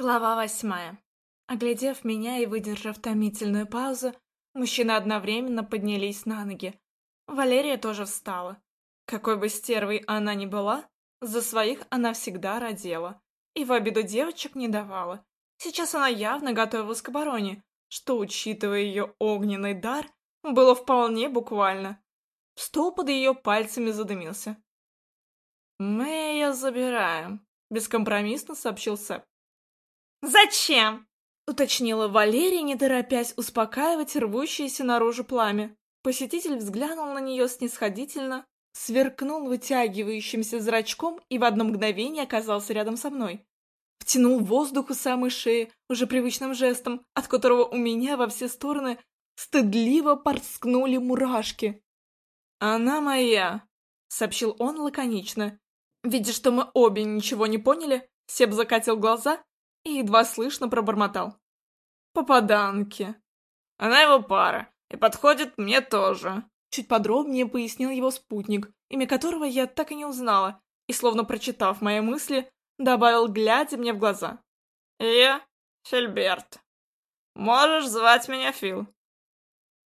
Глава восьмая. Оглядев меня и выдержав томительную паузу, мужчины одновременно поднялись на ноги. Валерия тоже встала. Какой бы стервой она ни была, за своих она всегда родила. И в обиду девочек не давала. Сейчас она явно готовилась к обороне, что, учитывая ее огненный дар, было вполне буквально. Стол под ее пальцами задымился. «Мы ее забираем», — бескомпромиссно сообщил Сэп. «Зачем?» — уточнила Валерия, не торопясь успокаивать рвущееся наружу пламя. Посетитель взглянул на нее снисходительно, сверкнул вытягивающимся зрачком и в одно мгновение оказался рядом со мной. Втянул воздух у самой шеи, уже привычным жестом, от которого у меня во все стороны стыдливо порскнули мурашки. «Она моя», — сообщил он лаконично. Видя, что мы обе ничего не поняли, Себ закатил глаза и едва слышно пробормотал. «Попаданки». «Она его пара, и подходит мне тоже», — чуть подробнее пояснил его спутник, имя которого я так и не узнала, и, словно прочитав мои мысли, добавил, глядя мне в глаза. «Я Фильберт. Можешь звать меня Фил».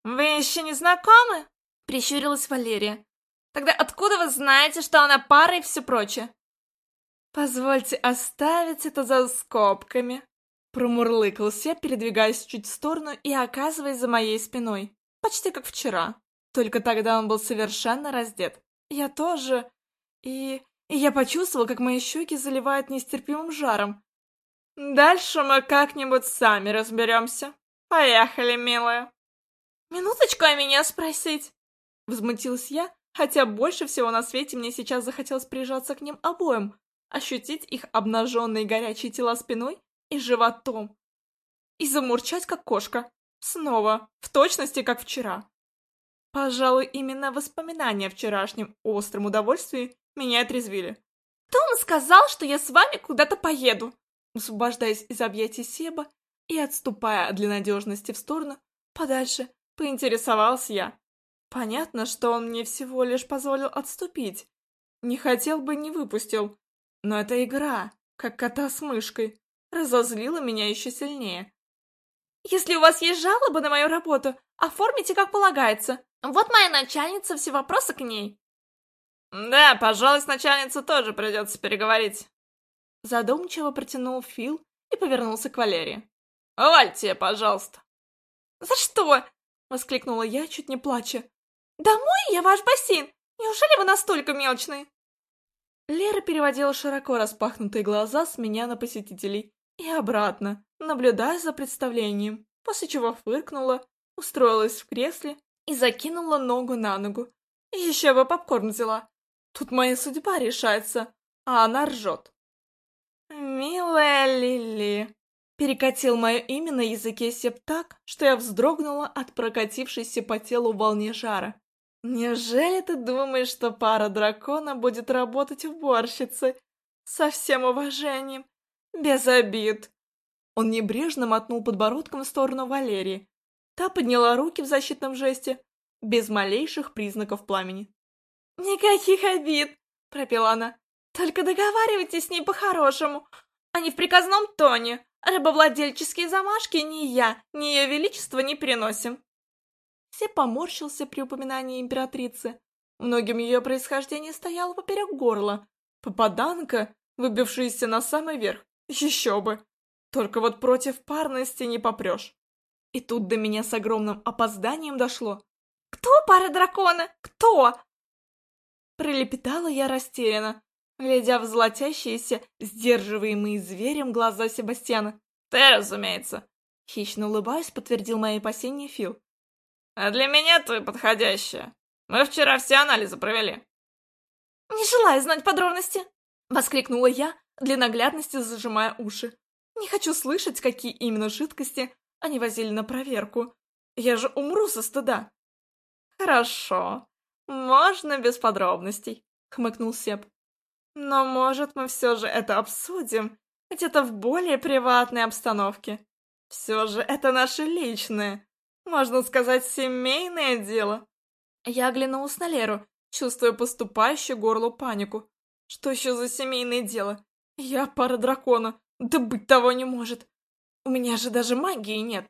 «Вы еще не знакомы?» — прищурилась Валерия. «Тогда откуда вы знаете, что она пара и все прочее?» «Позвольте оставить это за скобками», — промурлыкался, передвигаясь чуть в сторону и оказываясь за моей спиной. Почти как вчера. Только тогда он был совершенно раздет. Я тоже. И... и я почувствовал, как мои щеки заливают нестерпимым жаром. «Дальше мы как-нибудь сами разберемся. Поехали, милая». «Минуточку, а меня спросить?» Возмутилась я, хотя больше всего на свете мне сейчас захотелось прижаться к ним обоим, ощутить их обнаженные горячие тела спиной и животом. И замурчать, как кошка. Снова, в точности, как вчера. Пожалуй, именно воспоминания о вчерашнем остром удовольствии меня отрезвили. «Кто вам сказал, что я с вами куда-то поеду?» Освобождаясь из объятий Себа и отступая для надежности в сторону, подальше, поинтересовался я. Понятно, что он мне всего лишь позволил отступить. Не хотел бы, не выпустил. Но эта игра, как кота с мышкой, разозлила меня еще сильнее. «Если у вас есть жалобы на мою работу, оформите как полагается. Вот моя начальница, все вопросы к ней». «Да, пожалуй, с начальницей тоже придется переговорить». Задумчиво протянул Фил и повернулся к Валерии. «Увольте, пожалуйста». «За что?» — воскликнула я, чуть не плача. «Домой я ваш бассейн! Неужели вы настолько мелочные?» Лера переводила широко распахнутые глаза с меня на посетителей и обратно, наблюдая за представлением, после чего фыркнула, устроилась в кресле и закинула ногу на ногу. Еще бы попкорн взяла. Тут моя судьба решается, а она ржет. «Милая Лили!» Перекатил мое имя на языке сеп так, что я вздрогнула от прокатившейся по телу волне жара. Неужели ты думаешь, что пара дракона будет работать уборщицей? Со всем уважением, без обид. Он небрежно мотнул подбородком в сторону Валерии. Та подняла руки в защитном жесте, без малейших признаков пламени. «Никаких обид!» — пропела она. «Только договаривайтесь с ней по-хорошему, а не в приказном тоне. Рабовладельческие замашки ни я, ни ее величество не переносим». Все поморщился при упоминании императрицы. Многим ее происхождение стояло поперек горла. Попаданка, выбившаяся на самый верх. Еще бы! Только вот против парности не попрешь. И тут до меня с огромным опозданием дошло. «Кто пара дракона? Кто?» Пролепетала я растерянно, глядя в золотящиеся, сдерживаемые зверем глаза Себастьяна. «Ты, разумеется!» Хищно улыбаясь, подтвердил мои опасения Фил. А для меня ты подходящая. Мы вчера все анализы провели. Не желаю знать подробности, воскликнула я, для наглядности зажимая уши. Не хочу слышать, какие именно жидкости они возили на проверку. Я же умру со стыда. Хорошо, можно без подробностей, хмыкнул Сеп. Но, может, мы все же это обсудим, где-то в более приватной обстановке. Все же это наше личное, можно сказать, семейное дело. Я оглянулась на Леру, чувствуя поступающую горлу панику. Что еще за семейное дело? Я пара дракона. Да быть того не может. У меня же даже магии нет.